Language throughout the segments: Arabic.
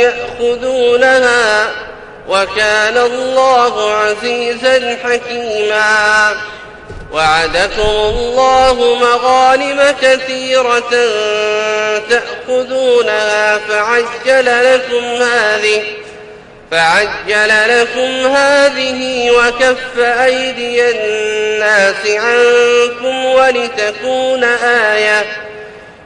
يأخذونها وكان الله عزيزا حكيما. وعدكم الله مغانم كثيرة تأخذونها فعجل لكم هذه فعجل لكم هذه وكف أيدي الناس عنكم ولتكون آية.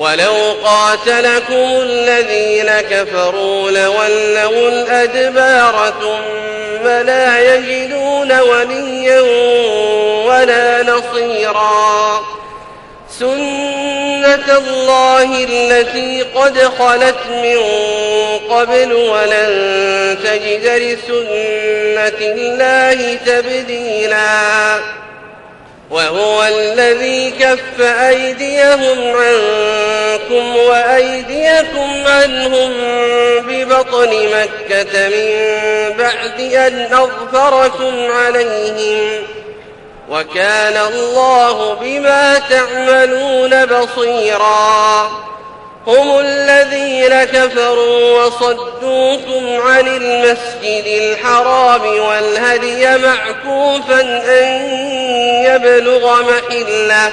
ولو قاتلكم الذين كفروا لولوا الأدبار ثم لا يجدون وليا ولا نصيرا. سنة الله التي قد خلت من قبل ولن تجد لسنة الله تبديلا. وهو الذي كف أيديهم عنكم وأيديكم عنهم ببطن مكة من بعد أن أظفركم عليهم وكان الله بما تعملون بصيرا هم الذين كفروا وصدوكم عن المسجد الحرام والهدي معكوفا أن يبلغ محلة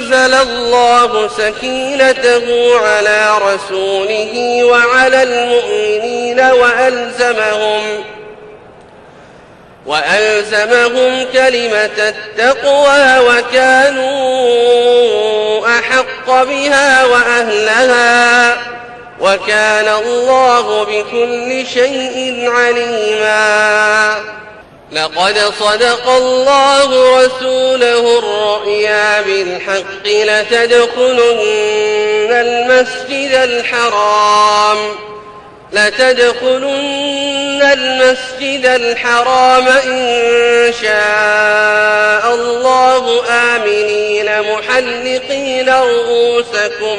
فأنزل الله سكينته على رسوله وعلى المؤمنين وألزمهم وألزمهم كلمة التقوى وكانوا أحق بها وأهلها وكان الله بكل شيء عليما لقد صدق الله رسوله الرؤيا بالحق لتدخلن المسجد الحرام لتدخلن المسجد الحرام إن شاء الله آمنين محلقين رؤوسكم.